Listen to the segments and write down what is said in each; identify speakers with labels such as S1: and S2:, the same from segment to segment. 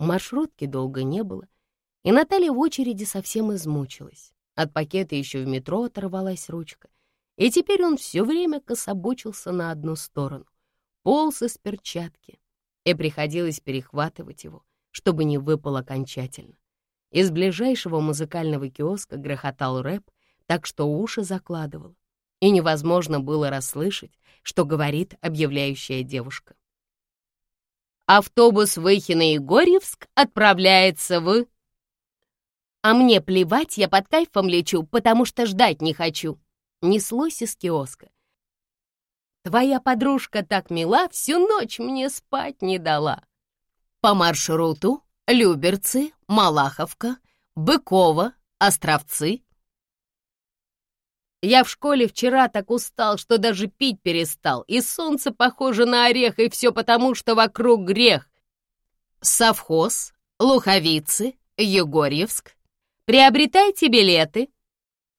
S1: Маршрутки долго не было, и Наталья в очереди совсем измучилась. От пакета еще в метро оторвалась ручка, и теперь он все время кособочился на одну сторону, полз из перчатки, и приходилось перехватывать его, чтобы не выпал окончательно. Из ближайшего музыкального киоска грохотал рэп, так что уши закладывало, и невозможно было расслышать, что говорит объявляющая девушка. Автобус Выхино-Егорьевск отправляется в... А мне плевать, я под кайфом лечу, потому что ждать не хочу. Неслось из киоска. Твоя подружка так мила, всю ночь мне спать не дала. По маршруту Люберцы, Малаховка, Быкова, Островцы. Я в школе вчера так устал, что даже пить перестал, и солнце похоже на орех, и все потому, что вокруг грех. Совхоз, Луховицы, Егорьевск. Приобретайте билеты.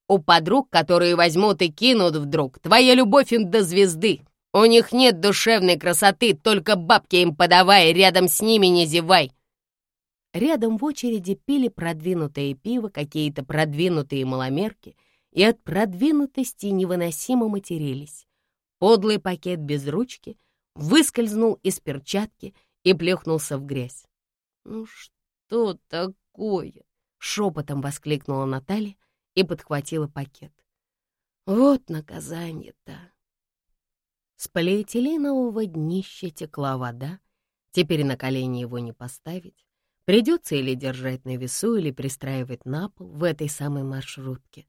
S1: У подруг, которые возьмут и кинут вдруг, твоя любовь им до звезды. У них нет душевной красоты, только бабки им подавай, рядом с ними не зевай. Рядом в очереди пили продвинутое пиво, какие-то продвинутые маломерки — и от продвинутости невыносимо матерились. Подлый пакет без ручки выскользнул из перчатки и плюхнулся в грязь. «Ну что такое?» — шепотом воскликнула Наталья и подхватила пакет. «Вот наказание-то!» С полиэтиленового днища текла вода, теперь на колени его не поставить. Придется или держать на весу, или пристраивать на пол в этой самой маршрутке.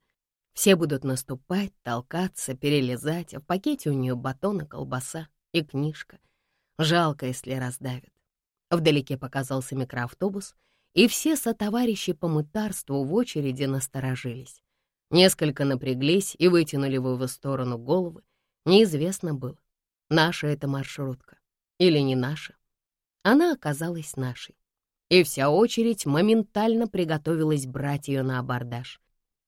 S1: Все будут наступать, толкаться, перелезать, а в пакете у нее батон и колбаса, и книжка. Жалко, если раздавят. Вдалеке показался микроавтобус, и все сотоварищи по мытарству в очереди насторожились. Несколько напряглись и вытянули в его сторону головы. Неизвестно было, наша это маршрутка или не наша. Она оказалась нашей. И вся очередь моментально приготовилась брать ее на абордаж.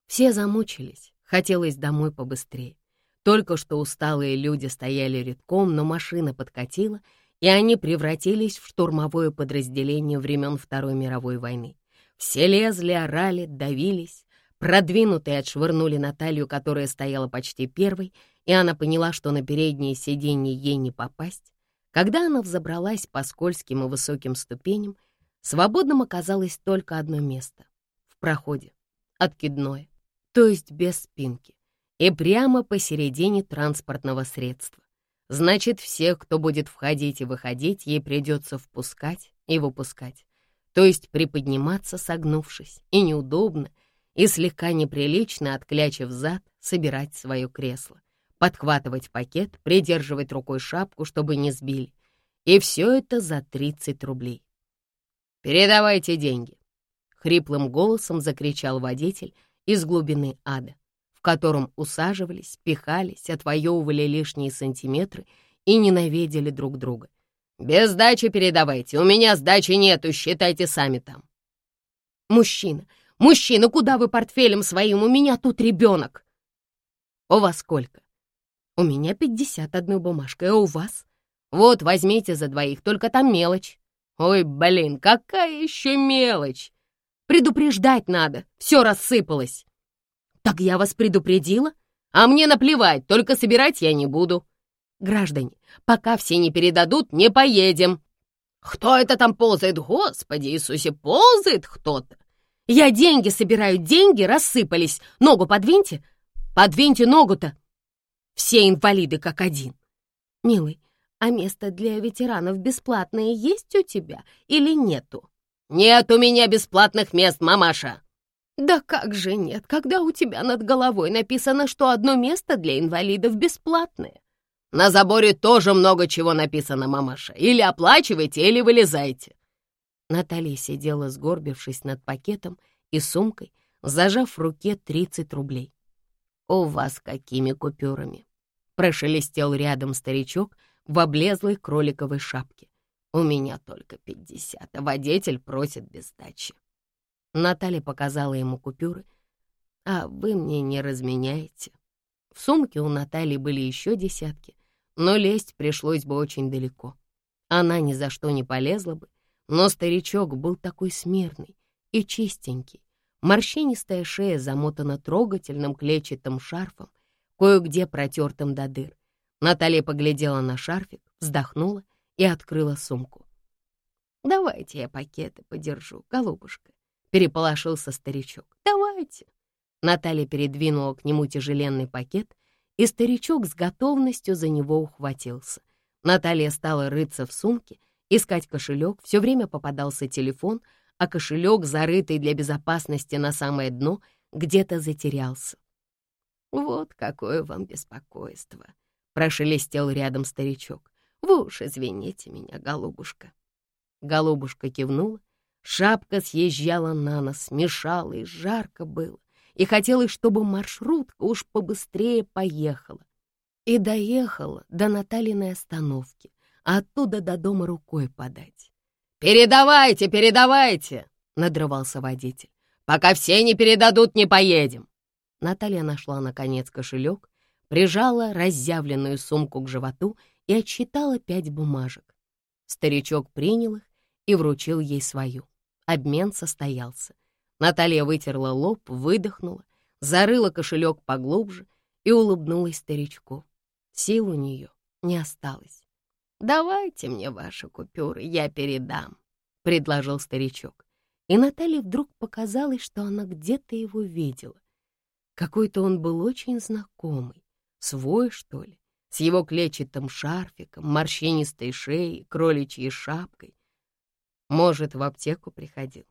S1: Все замучились, хотелось домой побыстрее. Только что усталые люди стояли редком, но машина подкатила, и они превратились в штурмовое подразделение времен Второй мировой войны. Все лезли, орали, давились. Продвинутые отшвырнули Наталью, которая стояла почти первой, и она поняла, что на переднее сиденье ей не попасть. Когда она взобралась по скользким и высоким ступеням, свободным оказалось только одно место — в проходе, откидное то есть без спинки, и прямо посередине транспортного средства. Значит, всех, кто будет входить и выходить, ей придется впускать и выпускать, то есть приподниматься, согнувшись, и неудобно, и слегка неприлично, отклячив зад, собирать свое кресло, подхватывать пакет, придерживать рукой шапку, чтобы не сбили. И все это за 30 рублей. «Передавайте деньги!» — хриплым голосом закричал водитель, из глубины ада, в котором усаживались, пихались, отвоевывали лишние сантиметры и ненавидели друг друга. «Без сдачи передавайте, у меня сдачи нету, считайте сами там». «Мужчина, мужчина, куда вы портфелем своим? У меня тут ребенок». «У вас сколько?» «У меня пятьдесят одной бумажкой, а у вас?» «Вот, возьмите за двоих, только там мелочь». «Ой, блин, какая еще мелочь!» Предупреждать надо, все рассыпалось. Так я вас предупредила? А мне наплевать, только собирать я не буду. Граждане, пока все не передадут, не поедем. Кто это там ползает? Господи Иисусе, ползает кто-то. Я деньги собираю, деньги рассыпались. Ногу подвиньте. Подвиньте ногу-то. Все инвалиды как один. Милый, а место для ветеранов бесплатное есть у тебя или нету? «Нет у меня бесплатных мест, мамаша!» «Да как же нет, когда у тебя над головой написано, что одно место для инвалидов бесплатное?» «На заборе тоже много чего написано, мамаша. Или оплачивайте, или вылезайте». Наталья сидела, сгорбившись над пакетом и сумкой, зажав в руке 30 рублей. «У вас какими купюрами?» Прошелестел рядом старичок в облезлой кроликовой шапке. У меня только пятьдесят, а водитель просит без сдачи. Наталья показала ему купюры. А вы мне не разменяете. В сумке у Натальи были еще десятки, но лезть пришлось бы очень далеко. Она ни за что не полезла бы, Но старичок был такой смирный и чистенький. Морщинистая шея замотана трогательным клетчатым шарфом, кое-где протертым до дыр. Наталья поглядела на шарфик, вздохнула и открыла сумку. «Давайте я пакеты подержу, голубушка», — переполошился старичок. «Давайте». Наталья передвинула к нему тяжеленный пакет, и старичок с готовностью за него ухватился. Наталья стала рыться в сумке, искать кошелек, все время попадался телефон, а кошелек, зарытый для безопасности на самое дно, где-то затерялся. «Вот какое вам беспокойство!» — прошелестел рядом старичок. «Вы уж извините меня, голубушка». Голубушка кивнула, шапка съезжала на нос, мешала и жарко было, и хотелось, чтобы маршрутка уж побыстрее поехала. И доехала до Наталиной остановки, а оттуда до дома рукой подать. «Передавайте, передавайте!» — надрывался водитель. «Пока все не передадут, не поедем!» Наталья нашла, наконец, кошелек, прижала разъявленную сумку к животу и отсчитала пять бумажек. Старичок принял их и вручил ей свою. Обмен состоялся. Наталья вытерла лоб, выдохнула, зарыла кошелек поглубже и улыбнулась старичку. Сил у нее не осталось. «Давайте мне ваши купюры, я передам», — предложил старичок. И Наталье вдруг показалось, что она где-то его видела. Какой-то он был очень знакомый, свой, что ли, с его клетчатым шарфиком, морщинистой шеей, кроличьей шапкой. Может, в аптеку приходил.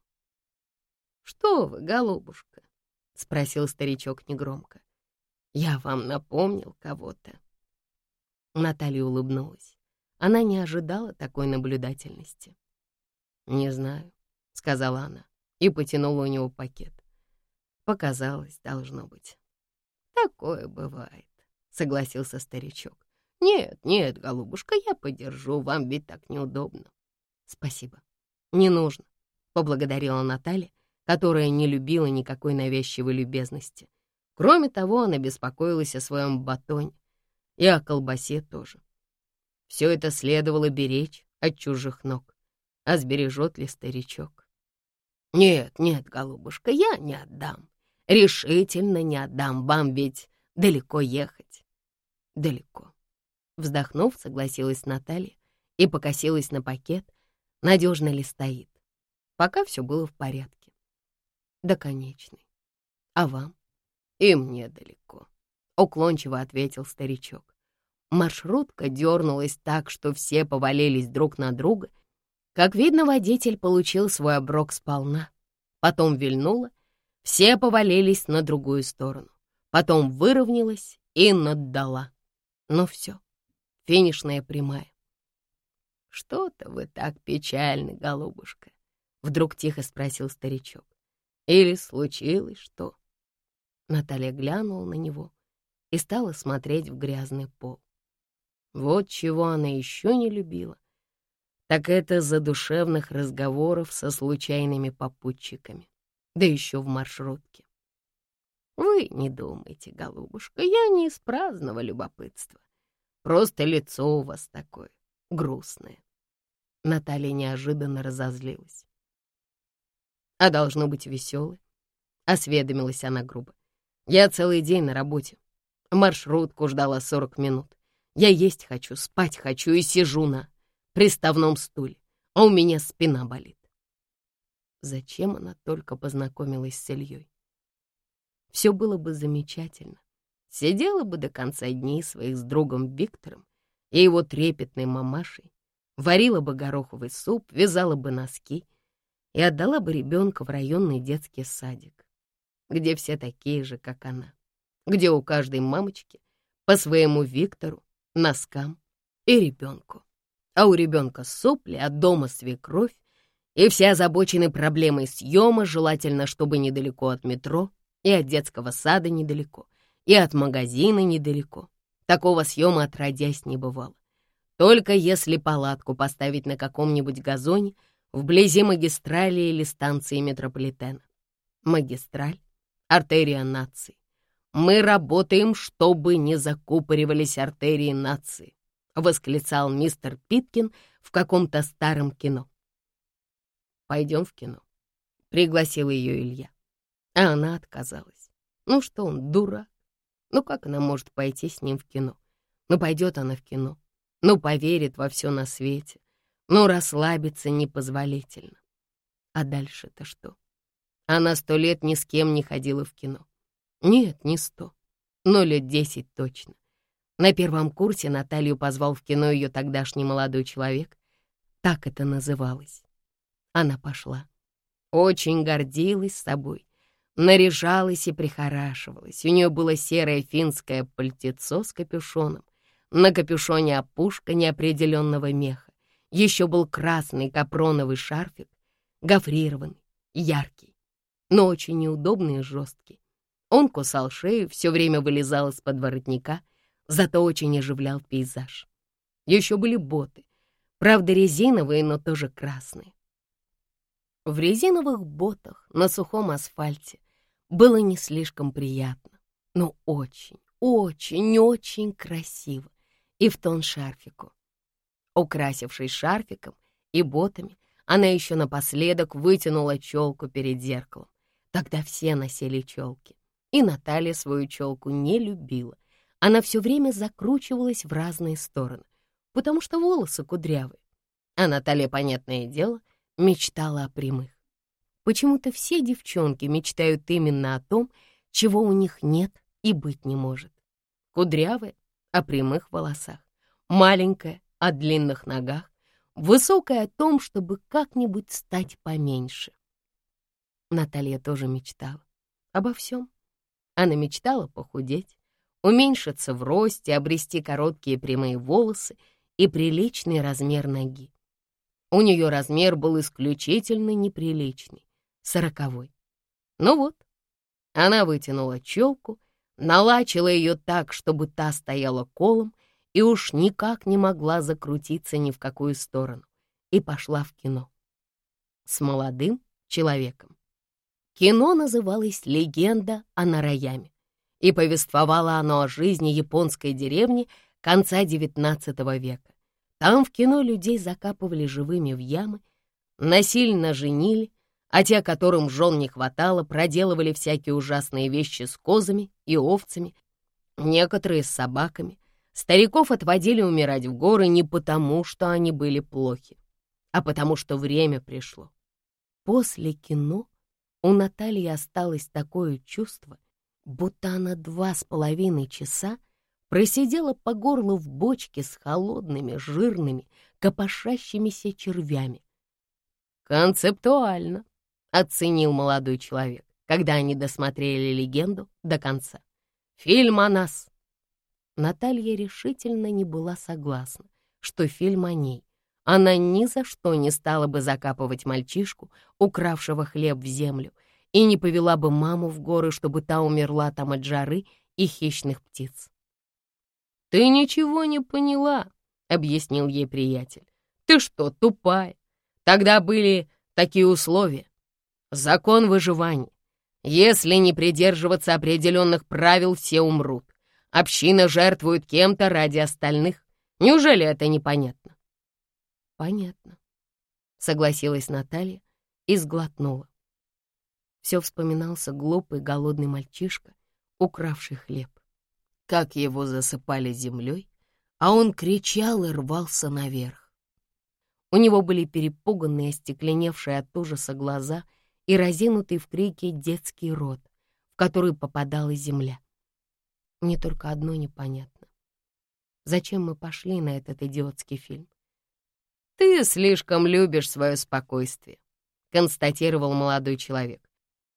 S1: «Что вы, голубушка?» — спросил старичок негромко. «Я вам напомнил кого-то». Наталья улыбнулась. Она не ожидала такой наблюдательности. «Не знаю», — сказала она и потянула у него пакет. Показалось, должно быть. Такое бывает, согласился старичок. Нет, нет, голубушка, я подержу, вам ведь так неудобно. Спасибо. Не нужно, поблагодарила Наталья, которая не любила никакой навязчивой любезности. Кроме того, она беспокоилась о своем батоне и о колбасе тоже. Все это следовало беречь от чужих ног. А сбережет ли старичок? «Нет, нет, голубушка, я не отдам. Решительно не отдам вам, ведь далеко ехать. Далеко. Вздохнув, согласилась Наталья и покосилась на пакет, надежно ли стоит. Пока все было в порядке. Да, конечный. А вам? И мне далеко. Уклончиво ответил старичок. Маршрутка дернулась так, что все повалились друг на друга. Как видно, водитель получил свой оброк сполна. Потом вильнула — все повалились на другую сторону. Потом выровнялась и наддала. Ну все, финишная прямая. «Что-то вы так печальны, голубушка», — вдруг тихо спросил старичок. «Или случилось что?» Наталья глянула на него и стала смотреть в грязный пол. Вот чего она еще не любила, так это задушевных разговоров со случайными попутчиками да еще в маршрутке. Вы не думайте, голубушка, я не из праздного любопытства. Просто лицо у вас такое грустное. Наталья неожиданно разозлилась. А должно быть веселой, осведомилась она грубо. Я целый день на работе. Маршрутку ждала сорок минут. Я есть хочу, спать хочу и сижу на приставном стуле, а у меня спина болит. Зачем она только познакомилась с Ильей? Все было бы замечательно. Сидела бы до конца дней своих с другом Виктором и его трепетной мамашей, варила бы гороховый суп, вязала бы носки и отдала бы ребенка в районный детский садик, где все такие же, как она, где у каждой мамочки по своему Виктору, носкам и ребенку. А у ребенка сопли, а дома свекровь, и все озабочены проблемой съема, желательно, чтобы недалеко от метро, и от детского сада недалеко, и от магазина недалеко. Такого съема отродясь не бывало. Только если палатку поставить на каком-нибудь газоне вблизи магистрали или станции метрополитена. Магистраль — артерия нации. Мы работаем, чтобы не закупоривались артерии нации, восклицал мистер Питкин в каком-то старом кино. «Пойдем в кино», — пригласил ее Илья. А она отказалась. Ну что он, дурак? Ну как она может пойти с ним в кино? Ну пойдет она в кино. Ну поверит во все на свете. Ну расслабиться непозволительно. А дальше-то что? Она сто лет ни с кем не ходила в кино. Нет, не сто, но лет десять точно. На первом курсе Наталью позвал в кино ее тогдашний молодой человек. Так это называлось. Она пошла. Очень гордилась собой наряжалась и прихорашивалась. У нее было серое финское пальтецо с капюшоном, на капюшоне опушка неопределенного меха. Еще был красный капроновый шарфик, гофрированный, яркий, но очень неудобный и жесткий. Он кусал шею, все время вылезал из-под воротника, зато очень оживлял пейзаж. Еще были боты, правда резиновые, но тоже красные. В резиновых ботах на сухом асфальте было не слишком приятно, но очень, очень, очень красиво и в тон шарфику. Украсившись шарфиком и ботами, она еще напоследок вытянула челку перед зеркалом. Тогда все носили челки, и Наталья свою челку не любила. Она все время закручивалась в разные стороны, потому что волосы кудрявые. А Наталья, понятное дело, мечтала о прямых. Почему-то все девчонки мечтают именно о том, чего у них нет и быть не может. Кудрявая о прямых волосах, маленькая о длинных ногах, высокая о том, чтобы как-нибудь стать поменьше. Наталья тоже мечтала обо всем. Она мечтала похудеть, уменьшиться в росте, обрести короткие прямые волосы и приличный размер ноги. У нее размер был исключительно неприличный сороковой. Ну вот, она вытянула челку, налачила ее так, чтобы та стояла колом, и уж никак не могла закрутиться ни в какую сторону, и пошла в кино. С молодым человеком. Кино называлось «Легенда о Нараяме», и повествовало оно о жизни японской деревни конца XIX века. Там в кино людей закапывали живыми в ямы, насильно женили, а те, которым жен не хватало, проделывали всякие ужасные вещи с козами и овцами, некоторые с собаками. Стариков отводили умирать в горы не потому, что они были плохи, а потому что время пришло. После кино у Натальи осталось такое чувство, будто она два с половиной часа просидела по горло в бочке с холодными, жирными, копошащимися червями. Концептуально, оценил молодой человек, когда они досмотрели легенду до конца. «Фильм о нас!» Наталья решительно не была согласна, что фильм о ней. Она ни за что не стала бы закапывать мальчишку, укравшего хлеб в землю, и не повела бы маму в горы, чтобы та умерла там от жары и хищных птиц. «Ты ничего не поняла», — объяснил ей приятель. «Ты что, тупая? Тогда были такие условия. Закон выживания. Если не придерживаться определенных правил, все умрут. Община жертвует кем-то ради остальных. Неужели это непонятно? Понятно, согласилась Наталья и сглотнула. Все вспоминался глупый голодный мальчишка, укравший хлеб. Как его засыпали землей, а он кричал и рвался наверх. У него были перепуганные, остекленевшие от ужаса глаза — и разинутый в крике детский рот, в который попадала земля. Мне только одно непонятно. Зачем мы пошли на этот идиотский фильм? «Ты слишком любишь свое спокойствие», — констатировал молодой человек,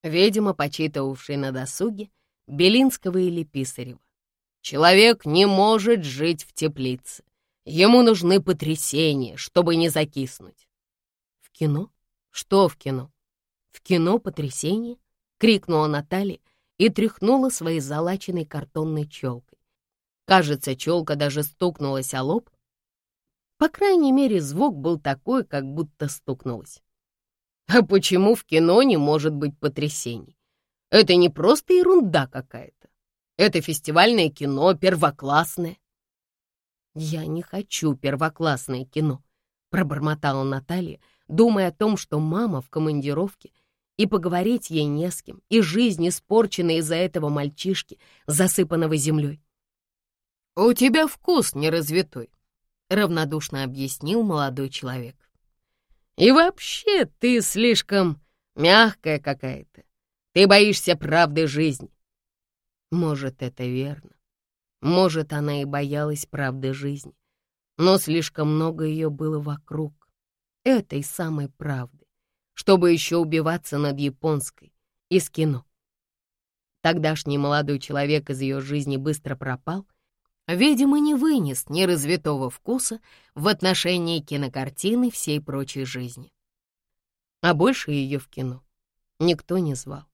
S1: видимо, почитывавший на досуге Белинского или Писарева. «Человек не может жить в теплице. Ему нужны потрясения, чтобы не закиснуть». «В кино? Что в кино?» «В кино потрясение!» — крикнула Наталья и тряхнула своей залаченной картонной челкой. Кажется, челка даже стукнулась о лоб. По крайней мере, звук был такой, как будто стукнулась. А почему в кино не может быть потрясений? Это не просто ерунда какая-то. Это фестивальное кино, первоклассное. Я не хочу первоклассное кино, пробормотала Наталья, думая о том, что мама в командировке, и поговорить ей не с кем, и жизнь испорчена из-за этого мальчишки, засыпанного землей. «У тебя вкус неразвитой», — равнодушно объяснил молодой человек. «И вообще ты слишком мягкая какая-то. Ты боишься правды жизни». Может, это верно. Может, она и боялась правды жизни. Но слишком много ее было вокруг. Этой самой правды. Чтобы еще убиваться над японской. Из кино. Тогдашний молодой человек из ее жизни быстро пропал, видимо, не вынес ни развитого вкуса в отношении кинокартины всей прочей жизни. А больше ее в кино никто не звал.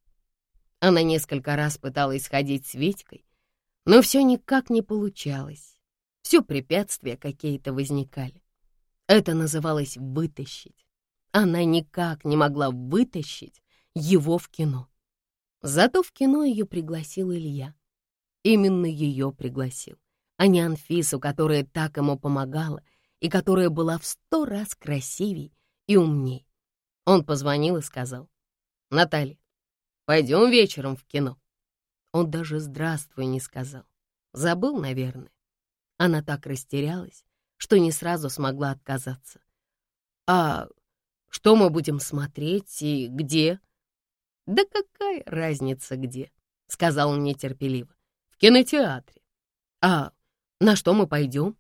S1: Она несколько раз пыталась ходить с Витькой, но все никак не получалось. Все препятствия какие-то возникали. Это называлось «вытащить». Она никак не могла вытащить его в кино. Зато в кино ее пригласил Илья. Именно ее пригласил, а не Анфису, которая так ему помогала и которая была в сто раз красивей и умней. Он позвонил и сказал, «Наталья, Пойдем вечером в кино». Он даже «здравствуй» не сказал. Забыл, наверное. Она так растерялась, что не сразу смогла отказаться. «А что мы будем смотреть и где?» «Да какая разница где?» — сказал он нетерпеливо. «В кинотеатре». «А на что мы пойдем?»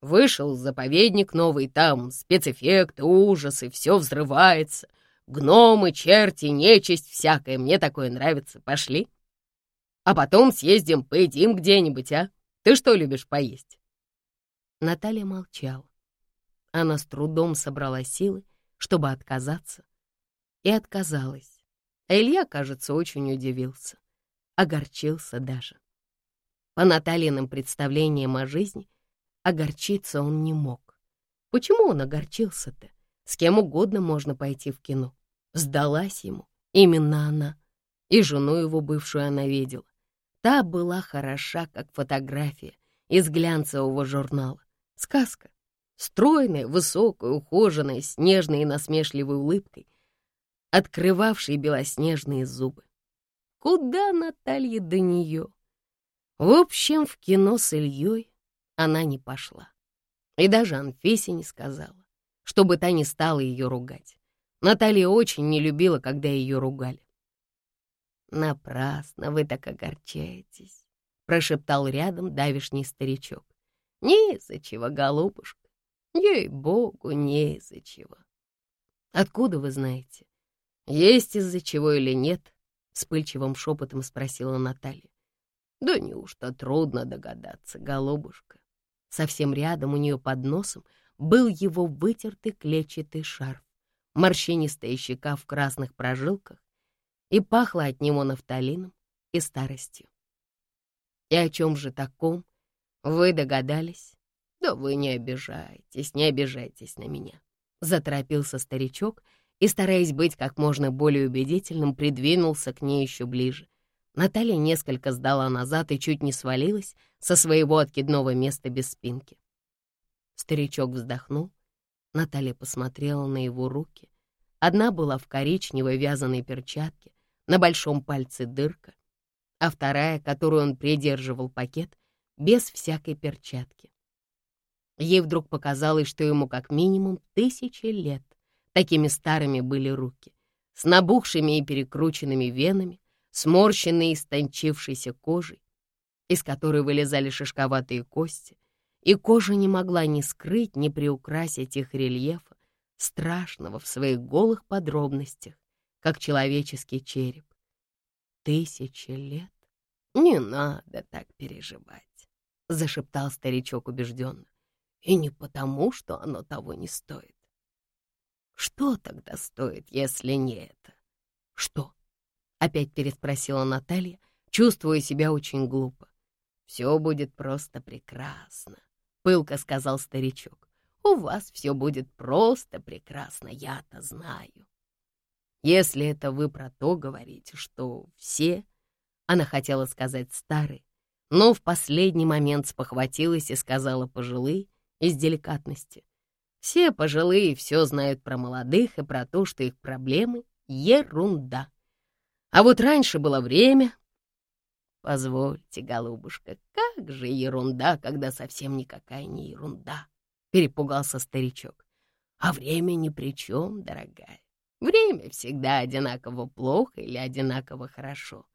S1: Вышел заповедник новый, там спецэффекты, ужасы, все взрывается. Гномы, черти, нечисть всякая, мне такое нравится. Пошли. А потом съездим, поедим где-нибудь, а? Ты что любишь поесть?» Наталья молчала. Она с трудом собрала силы, чтобы отказаться, и отказалась. А Илья, кажется, очень удивился, огорчился даже. По Натальиным представлениям о жизни огорчиться он не мог. Почему он огорчился-то? С кем угодно можно пойти в кино. Сдалась ему именно она. И жену его бывшую она видела. Та была хороша, как фотография из глянцевого журнала. Сказка. Стройная, высокая, ухоженная, с нежной и насмешливой улыбкой, открывавшей белоснежные зубы. Куда Наталья до нее? В общем, в кино с Ильей она не пошла. И даже Анфисе не сказала, чтобы та не стала ее ругать. Наталья очень не любила, когда ее ругали. «Напрасно вы так огорчаетесь», — прошептал рядом давишний старичок. «Не из-за чего, голубушка, ей-богу, не из-за чего». «Откуда вы знаете, есть из-за чего или нет?» — вспыльчивым шепотом спросила Наталья. «Да неужто трудно догадаться, голубушка?» Совсем рядом у нее под носом был его вытертый клетчатый шарф морщинистая щека в красных прожилках, и пахло от него нафталином и старостью. И о чем же таком вы догадались? Да вы не обижайтесь, не обижайтесь на меня. Заторопился старичок и, стараясь быть как можно более убедительным, придвинулся к ней еще ближе. Наталья несколько сдала назад и чуть не свалилась со своего откидного места без спинки. Старичок вздохнул Наталья посмотрела на его руки. Одна была в коричневой вязаной перчатке, на большом пальце дырка, а вторая, которую он придерживал пакет, без всякой перчатки. Ей вдруг показалось, что ему как минимум тысячи лет. Такими старыми были руки, с набухшими и перекрученными венами, сморщенной и истончившейся кожей, из которой вылезали шишковатые кости, и кожа не могла ни скрыть, ни приукрасить их рельефа, страшного в своих голых подробностях, как человеческий череп. Тысячи лет? Не надо так переживать, — зашептал старичок убежденно. И не потому, что оно того не стоит. Что тогда стоит, если не это? Что? Опять переспросила Наталья, чувствуя себя очень глупо. Все будет просто прекрасно. — пылко сказал старичок. «У вас все будет просто прекрасно, я-то знаю. Если это вы про то говорите, что все...» Она хотела сказать «старые», но в последний момент спохватилась и сказала «пожилые» из деликатности. Все пожилые все знают про молодых и про то, что их проблемы — ерунда. А вот раньше было время... Позвольте, голубушка, как же ерунда, когда совсем никакая не ерунда, — перепугался старичок. А время ни при чем, дорогая. Время всегда одинаково плохо или одинаково хорошо.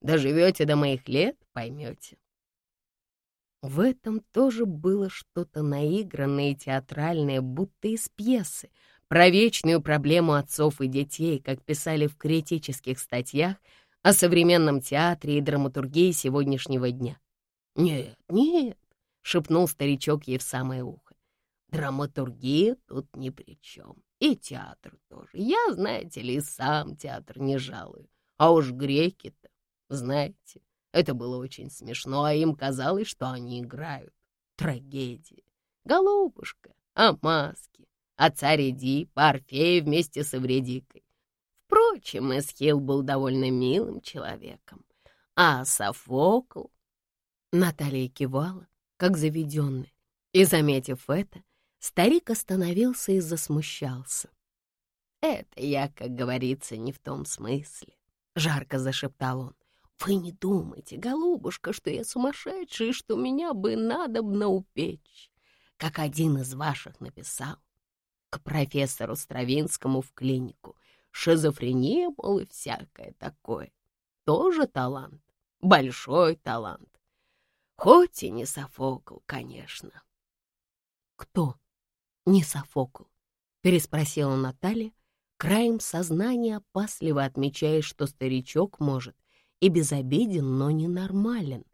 S1: Доживете до моих лет — поймете. В этом тоже было что-то наигранное и театральное, будто из пьесы, про вечную проблему отцов и детей, как писали в критических статьях о современном театре и драматургии сегодняшнего дня. «Нет, нет», — шепнул старичок ей в самое ухо, «драматургия тут ни при чем, и театр тоже. Я, знаете ли, сам театр не жалую, а уж греки-то, знаете, это было очень смешно, а им казалось, что они играют. Трагедия. Голубушка, маски, а царь Эдип, а Орфей вместе с Эвредикой. Впрочем, Эсхил был довольно милым человеком. А Софокл... Наталья кивала, как заведенная, и, заметив это, старик остановился и засмущался. «Это я, как говорится, не в том смысле», — жарко зашептал он. Вы не думайте, голубушка, что я сумасшедший, что меня бы надо бы наупечь, как один из ваших написал к профессору Стравинскому в клинику. Шизофрения, мол, и всякое такое. Тоже талант, большой талант. Хоть и не Софокл, конечно. Кто не Софокл? Переспросила Наталья, краем сознания опасливо отмечая, что старичок может и безобиден, но ненормален.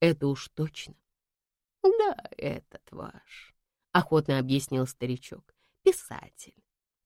S1: Это уж точно. «Да, этот ваш», — охотно объяснил старичок, — «писатель.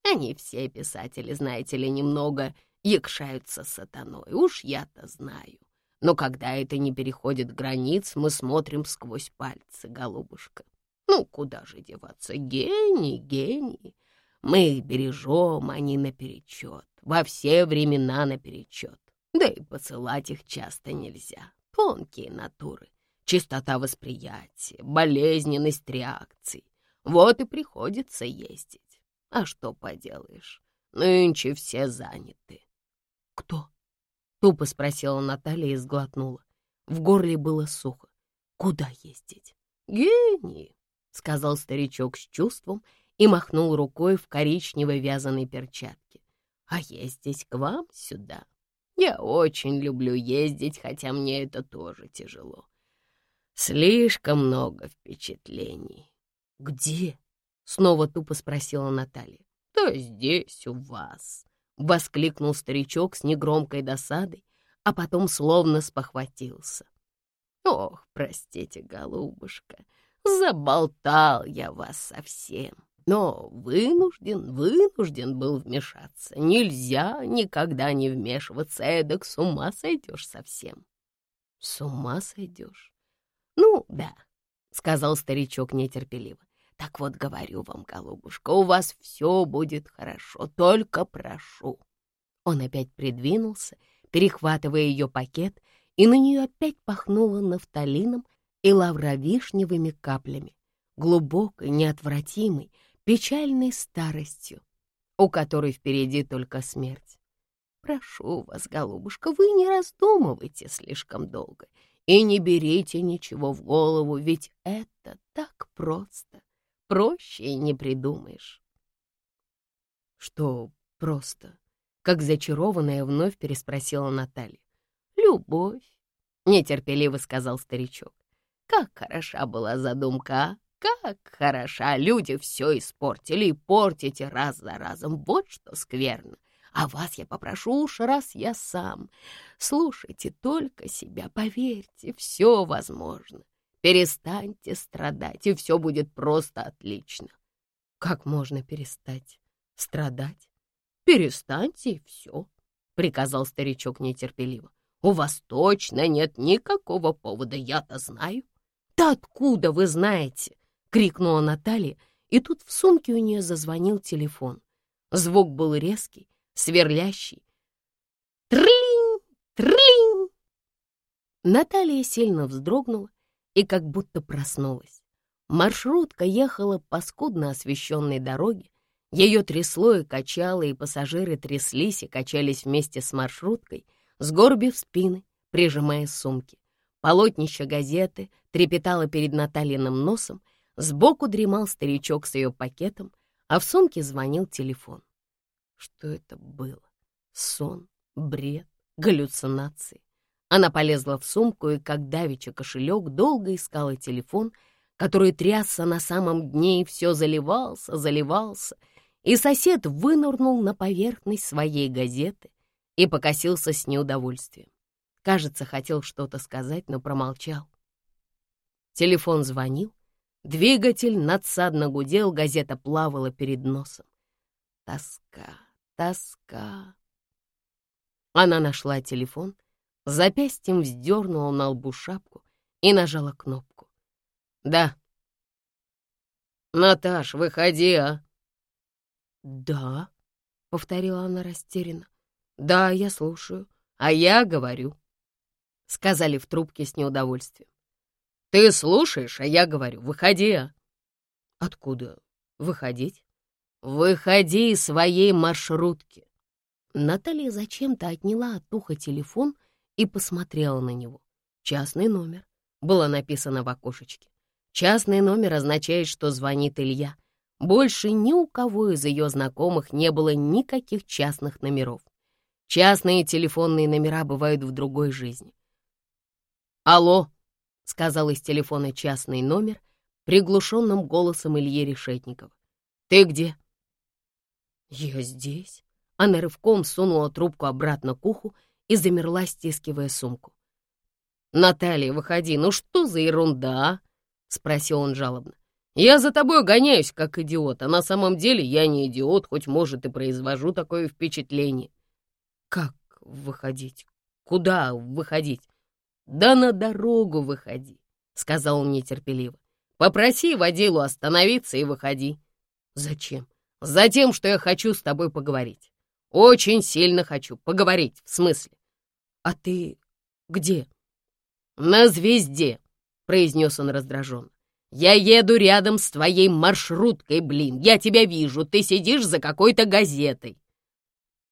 S1: Они все писатели, знаете ли, немного якшаются сатаной, уж я-то знаю. Но когда это не переходит границ, мы смотрим сквозь пальцы, голубушка. Ну, куда же деваться? Гений, гений. Мы их бережем, они наперечет, во все времена наперечет. Да и посылать их часто нельзя. Тонкие натуры, чистота восприятия, болезненность реакций. Вот и приходится ездить. А что поделаешь, нынче все заняты. — Кто? — тупо спросила Наталья и сглотнула. В горле было сухо. — Куда ездить? — Гений, — сказал старичок с чувством и махнул рукой в коричневой вязаной перчатке. — А ездить к вам сюда я очень люблю ездить, хотя мне это тоже тяжело. Слишком много впечатлений. Где? Снова тупо спросила Наталья. Да здесь, у вас. Воскликнул старичок с негромкой досадой, а потом словно спохватился. Ох, простите, голубушка, заболтал я вас совсем но вынужден, вынужден был вмешаться. Нельзя никогда не вмешиваться, эдак с ума сойдешь совсем. — С ума сойдешь? — Ну, да, — сказал старичок нетерпеливо. — Так вот, говорю вам, голубушка, у вас все будет хорошо, только прошу. Он опять придвинулся, перехватывая ее пакет, и на нее опять пахнуло нафталином и лавровишневыми каплями, глубокой, неотвратимой, печальной старостью, у которой впереди только смерть. Прошу вас, голубушка, вы не раздумывайте слишком долго и не берите ничего в голову, ведь это так просто. Проще и не придумаешь. Что просто? Как зачарованная вновь переспросила Наталья. Любовь, нетерпеливо сказал старичок. Как хороша была задумка, а? Как хороша! Люди все испортили и портите раз за разом. Вот что скверно. А вас я попрошу уж раз я сам. Слушайте только себя, поверьте, все возможно. Перестаньте страдать, и все будет просто отлично. Как можно перестать страдать? Перестаньте, и все, — приказал старичок нетерпеливо. У вас точно нет никакого повода, я-то знаю. Да откуда вы знаете? — крикнула Наталья, и тут в сумке у нее зазвонил телефон. Звук был резкий, сверлящий. Трылинь! Трылинь! Наталья сильно вздрогнула и как будто проснулась. Маршрутка ехала по скудно освещенной дороге. Ее трясло и качало, и пассажиры тряслись и качались вместе с маршруткой, сгорбив спины, прижимая сумки. Полотнище газеты трепетало перед Натальиным носом, сбоку дремал старичок с ее пакетом, а в сумке звонил телефон. Что это было? Сон, бред, галлюцинации. Она полезла в сумку и, как давеча кошелек, долго искала телефон, который трясся на самом дне и все заливался, заливался, и сосед вынырнул на поверхность своей газеты и покосился с неудовольствием. Кажется, хотел что-то сказать, но промолчал. Телефон звонил, двигатель надсадно гудел, газета плавала перед носом. Тоска, тоска. Она нашла телефон, запястьем вздернула на лбу шапку и нажала кнопку. «Да». «Наташ, выходи, а!» «Да», — повторила она растерянно. «Да, я слушаю, а я говорю», — сказали в трубке с неудовольствием. «Ты слушаешь, а я говорю, выходи, а!» «Откуда выходить?» «Выходи из своей маршрутки!» Наталья зачем-то отняла от уха телефон и посмотрела на него. «Частный номер», — было написано в окошечке. «Частный номер означает, что звонит Илья. Больше ни у кого из ее знакомых не было никаких частных номеров. Частные телефонные номера бывают в другой жизни. «Алло», — сказал из телефона частный номер приглушенным голосом Ильи Решетникова. «Ты где?» «Я здесь». Она рывком сунула трубку обратно к уху и замерла, стискивая сумку. «Наталья, выходи, ну что за ерунда, а?» — спросил он жалобно. «Я за тобой гоняюсь, как идиот, а на самом деле я не идиот, хоть, может, и произвожу такое впечатление». «Как выходить? Куда выходить?» «Да на дорогу выходи», — сказал он нетерпеливо. «Попроси водилу остановиться и выходи». «Зачем?» Затем, что я хочу с тобой поговорить. Очень сильно хочу поговорить, в смысле. А ты где? На звезде, произнес он раздраженно. Я еду рядом с твоей маршруткой, блин. Я тебя вижу, ты сидишь за какой-то газетой.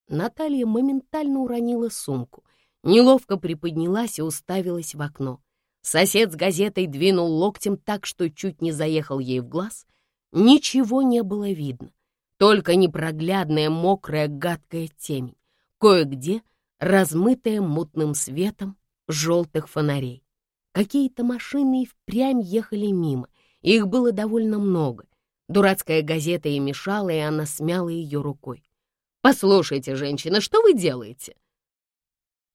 S1: Наталья моментально уронила сумку, неловко приподнялась и уставилась в окно. Сосед с газетой двинул локтем так, что чуть не заехал ей в глаз. Ничего не было видно. Только непроглядная, мокрая, гадкая темень, кое-где размытая мутным светом желтых фонарей. Какие-то машины и впрямь ехали мимо, их было довольно много. Дурацкая газета ей мешала, и она смяла ее рукой. «Послушайте, женщина, что вы делаете?»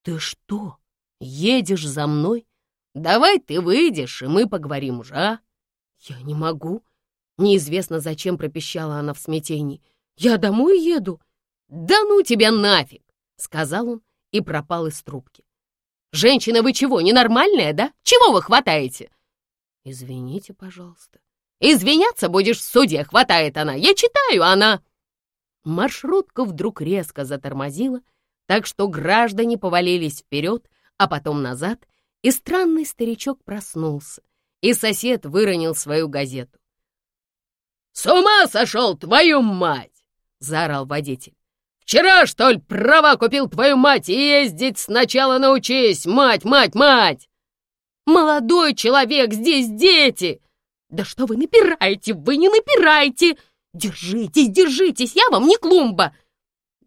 S1: «Ты что, едешь за мной? Давай ты выйдешь, и мы поговорим уже, а?» «Я не могу. Неизвестно, зачем пропищала она в смятении. «Я домой еду!» «Да ну тебя нафиг!» — сказал он и пропал из трубки. «Женщина, вы чего, ненормальная, да? Чего вы хватаете?» «Извините, пожалуйста». «Извиняться будешь в суде, хватает она. Я читаю, она...» Маршрутка вдруг резко затормозила, так что граждане повалились вперед, а потом назад, и странный старичок проснулся, и сосед выронил свою газету. «С ума сошел, твою мать!» — заорал водитель. «Вчера, что ли, права купил твою мать и ездить сначала научись! Мать, мать, мать!» «Молодой человек, здесь дети!» «Да что вы напираете? Вы не напираете! Держитесь, держитесь, я вам не клумба!»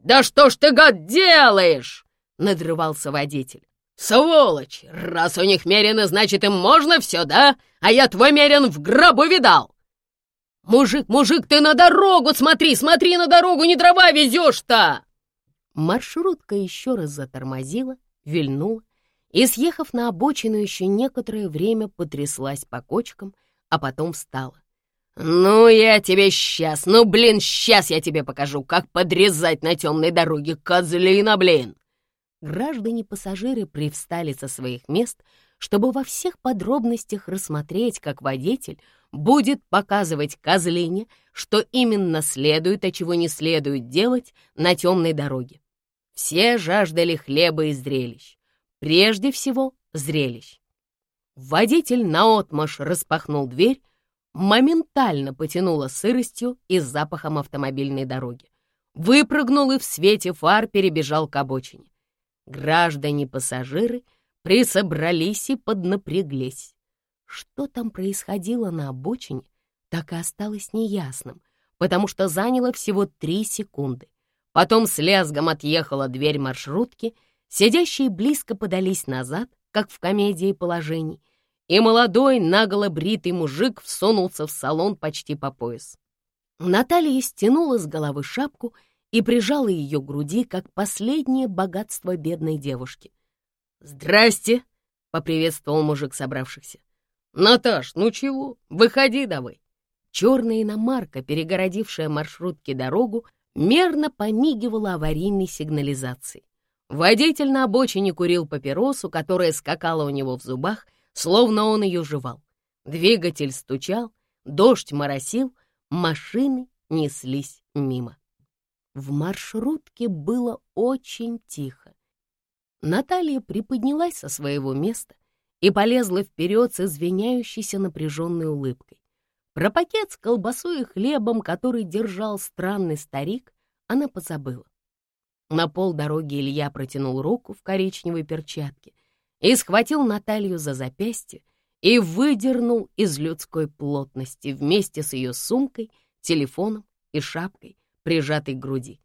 S1: «Да что ж ты, гад, делаешь?» — надрывался водитель. «Сволочь! Раз у них мерено, значит, им можно все, да? А я твой мерен в гробу видал!» «Мужик, мужик, ты на дорогу смотри, смотри на дорогу, не дрова везешь-то!» Маршрутка еще раз затормозила, вильнула и, съехав на обочину, еще некоторое время потряслась по кочкам, а потом встала. «Ну, я тебе сейчас, ну, блин, сейчас я тебе покажу, как подрезать на темной дороге, козлина, блин!» Граждане-пассажиры привстали со своих мест, чтобы во всех подробностях рассмотреть, как водитель будет показывать козлине, что именно следует, а чего не следует делать на темной дороге. Все жаждали хлеба и зрелищ. Прежде всего, зрелищ. Водитель наотмашь распахнул дверь, моментально потянуло сыростью и запахом автомобильной дороги. Выпрыгнул и в свете фар перебежал к обочине. Граждане-пассажиры присобрались и поднапряглись. Что там происходило на обочине, так и осталось неясным, потому что заняло всего три секунды. Потом с лязгом отъехала дверь маршрутки, сидящие близко подались назад, как в комедии положений, и молодой, наголо бритый мужик всунулся в салон почти по пояс. Наталья стянула с головы шапку и прижала ее к груди, как последнее богатство бедной девушки. «Здрасте!» — поприветствовал мужик собравшихся. «Наташ, ну чего? Выходи давай!» Черная иномарка, перегородившая маршрутке дорогу, мерно помигивала аварийной сигнализацией. Водитель на обочине курил папиросу, которая скакала у него в зубах, словно он ее жевал. Двигатель стучал, дождь моросил, машины неслись мимо. В маршрутке было очень тихо. Наталья приподнялась со своего места и полезла вперед с извиняющейся напряженной улыбкой. Про пакет с колбасой и хлебом, который держал странный старик, она позабыла. На полдороги Илья протянул руку в коричневой перчатке и схватил Наталью за запястье и выдернул из людской плотности вместе с ее сумкой, телефоном и шапкой, прижатой к груди.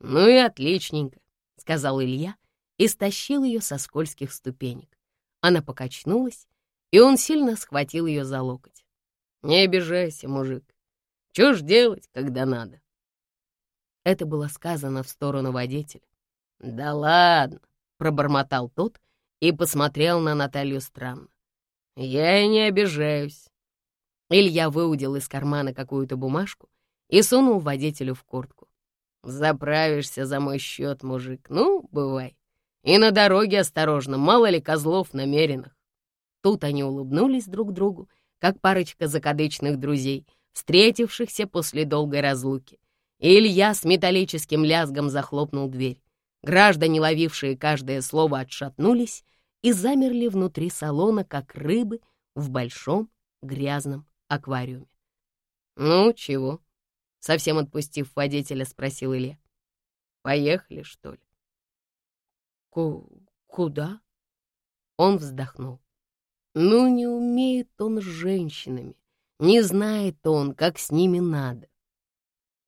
S1: «Ну и отличненько», — сказал Илья и стащил ее со скользких ступенек. Она покачнулась, и он сильно схватил ее за локоть. «Не обижайся, мужик. Чё ж делать, когда надо?» Это было сказано в сторону водителя. «Да ладно», — пробормотал тот и посмотрел на Наталью странно. «Я и не обижаюсь». Илья выудил из кармана какую-то бумажку и сунул водителю в куртку. «Заправишься за мой счет, мужик. Ну, бывай. И на дороге осторожно, мало ли козлов намеренных». Тут они улыбнулись друг другу, как парочка закадычных друзей, встретившихся после долгой разлуки. Илья с металлическим лязгом захлопнул дверь. Граждане, ловившие каждое слово, отшатнулись и замерли внутри салона, как рыбы в большом грязном аквариуме. «Ну, чего?» — совсем отпустив водителя, спросил Илья. «Поехали, что ли?» Ку «Куда?» Он вздохнул. «Ну, не умеет он с женщинами, не знает он, как с ними надо.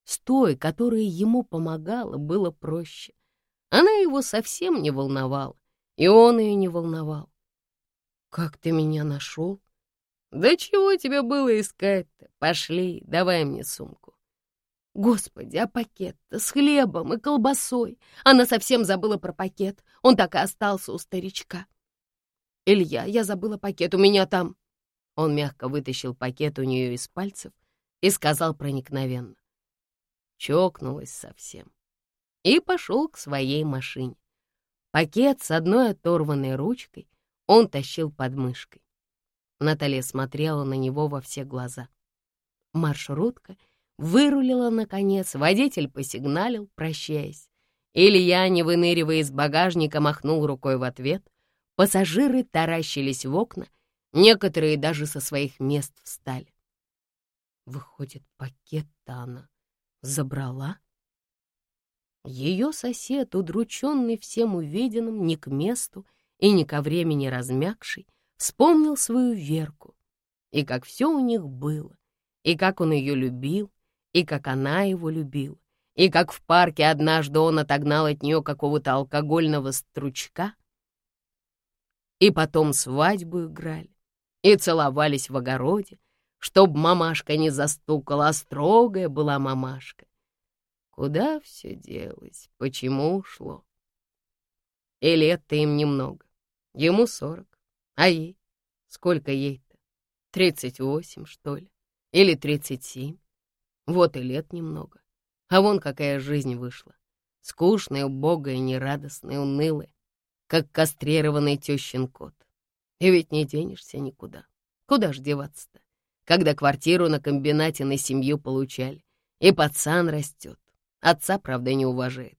S1: С той, которая ему помогала, было проще. Она его совсем не волновала, и он ее не волновал. «Как ты меня нашел?» «Да чего тебе было искать-то? Пошли, давай мне сумку». Господи, а пакет-то с хлебом и колбасой. Она совсем забыла про пакет. Он так и остался у старичка. Илья, я забыла пакет, у меня там... Он мягко вытащил пакет у нее из пальцев и сказал проникновенно чокнулась совсем и пошел к своей машине. Пакет с одной оторванной ручкой он тащил под мышкой. Наталья смотрела на него во все глаза. Маршрутка вырулила наконец, водитель посигналил, прощаясь. Илья, не выныривая из багажника, махнул рукой в ответ. Пассажиры таращились в окна, некоторые даже со своих мест встали. Выходит, пакет-то она забрала? Ее сосед, удрученный всем увиденным, ни к месту и ни ко времени размягший, вспомнил свою Верку, и как все у них было, и как он ее любил, и как она его любила, и как в парке однажды он отогнал от нее какого-то алкогольного стручка, и потом свадьбу играли, и целовались в огороде, чтоб мамашка не застукала, а строгая была мамашка. Куда все делось, почему ушло? И лет-то им немного, ему сорок, а ей? Сколько ей-то? Тридцать восемь, что ли? Или тридцать семь? Вот и лет немного. А вон какая жизнь вышла. Скучная, убогая, нерадостная, унылая, как кастрированный тещин кот. И ведь не денешься никуда. Куда ж деваться-то? когда квартиру на комбинате на семью получали. И пацан растет. Отца, правда, не уважает.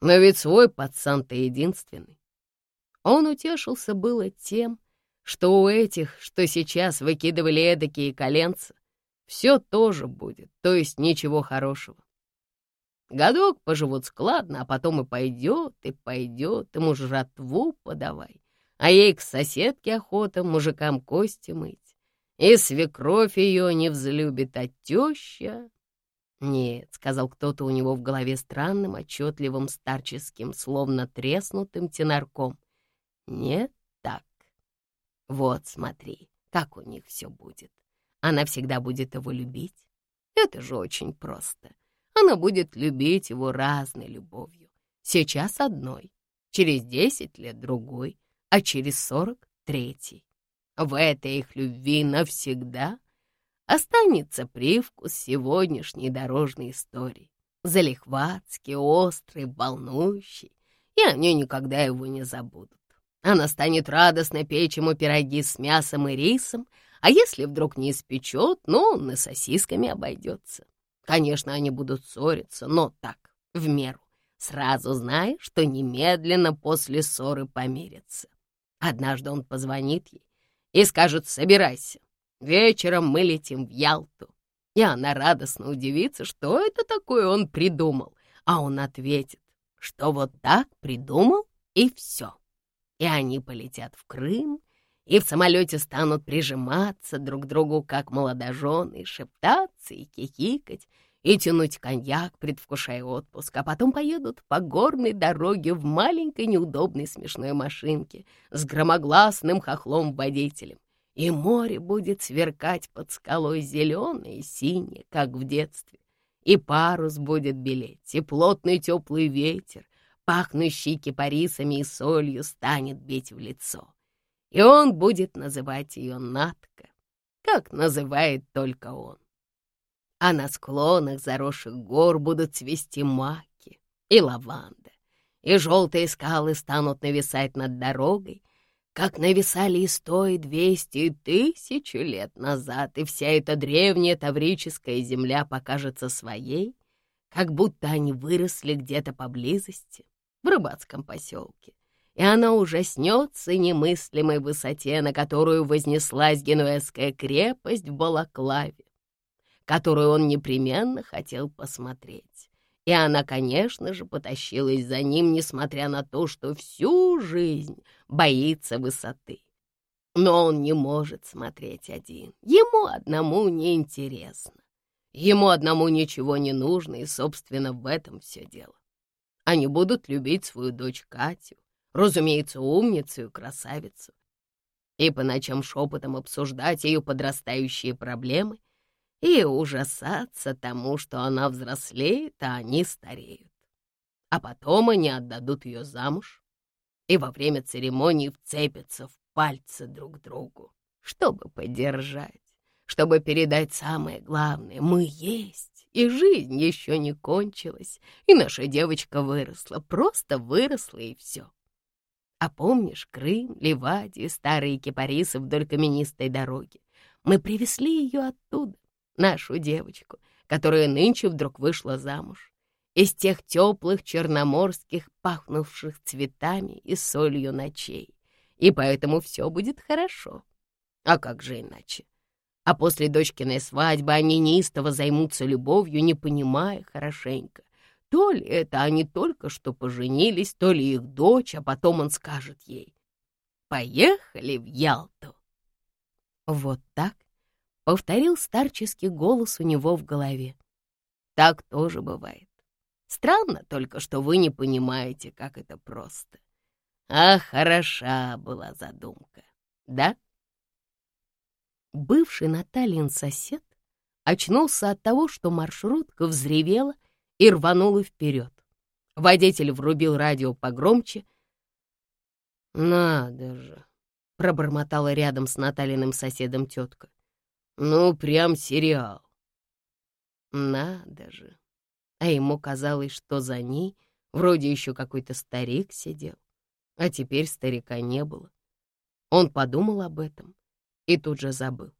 S1: Но ведь свой пацан-то единственный. Он утешился было тем, что у этих, что сейчас выкидывали эдакие коленца, все тоже будет, то есть ничего хорошего. Годок поживут складно, а потом и пойдет, и пойдет, ему жратву подавай, а ей к соседке охота мужикам кости мыть. И свекровь ее не взлюбит, а теща... «Нет», — сказал кто-то у него в голове странным, отчетливым, старческим, словно треснутым тенарком. «Нет так. Вот смотри, как у них все будет. Она всегда будет его любить. Это же очень просто. Она будет любить его разной любовью. Сейчас одной, через десять лет другой, а через сорок — третий. В этой их любви навсегда останется привкус сегодняшней дорожной истории. Залихватский, острый, волнующий, и они никогда его не забудут. Она станет радостно печь ему пироги с мясом и рисом, а если вдруг не испечет, ну, на сосисками обойдется. Конечно, они будут ссориться, но так, в меру, сразу зная, что немедленно после ссоры помирятся. Однажды он позвонит ей и скажет «собирайся, вечером мы летим в Ялту». И она радостно удивится, что это такое он придумал, а он ответит, что вот так придумал и все. И они полетят в Крым, и в самолете станут прижиматься друг к другу, как молодожены, шептаться и кикикать, и тянуть коньяк, предвкушая отпуск, а потом поедут по горной дороге в маленькой неудобной смешной машинке с громогласным хохлом-водителем. И море будет сверкать под скалой зеленое и синее, как в детстве. И парус будет белеть, и плотный теплый ветер, пахнущий кипарисами и солью, станет бить в лицо. И он будет называть ее Натка, как называет только он а на склонах заросших гор будут цвести маки и лаванда, и желтые скалы станут нависать над дорогой, как нависали и сто, и двести, и тысячу лет назад, и вся эта древняя таврическая земля покажется своей, как будто они выросли где-то поблизости, в рыбацком поселке, и она ужаснется немыслимой высоте, на которую вознеслась генуэзская крепость в Балаклаве которую он непременно хотел посмотреть. И она, конечно же, потащилась за ним, несмотря на то, что всю жизнь боится высоты. Но он не может смотреть один. Ему одному неинтересно. Ему одному ничего не нужно, и, собственно, в этом все дело. Они будут любить свою дочь Катю, разумеется, умницу и красавицу, и по ночам шепотом обсуждать ее подрастающие проблемы и ужасаться тому, что она взрослеет, а они стареют. А потом они отдадут ее замуж и во время церемонии вцепятся в пальцы друг другу, чтобы поддержать, чтобы передать самое главное — мы есть, и жизнь еще не кончилась, и наша девочка выросла, просто выросла и все. А помнишь Крым, Ливадию, старые кипарисы вдоль каменистой дороги? Мы привезли ее оттуда, нашу девочку, которая нынче вдруг вышла замуж, из тех теплых черноморских, пахнувших цветами и солью ночей. И поэтому все будет хорошо. А как же иначе? А после дочкиной свадьбы они неистово займутся любовью, не понимая хорошенько. То ли это они только что поженились, то ли их дочь, а потом он скажет ей «Поехали в Ялту». Вот так повторил старческий голос у него в голове. Так тоже бывает. Странно только, что вы не понимаете, как это просто. А хороша была задумка, да? Бывший Натальин сосед очнулся от того, что маршрутка взревела и рванула вперед. Водитель врубил радио погромче. «Надо же!» — пробормотала рядом с Наталиным соседом тетка. Ну, прям сериал. Надо же. А ему казалось, что за ней вроде еще какой-то старик сидел, а теперь старика не было. Он подумал об этом и тут же забыл.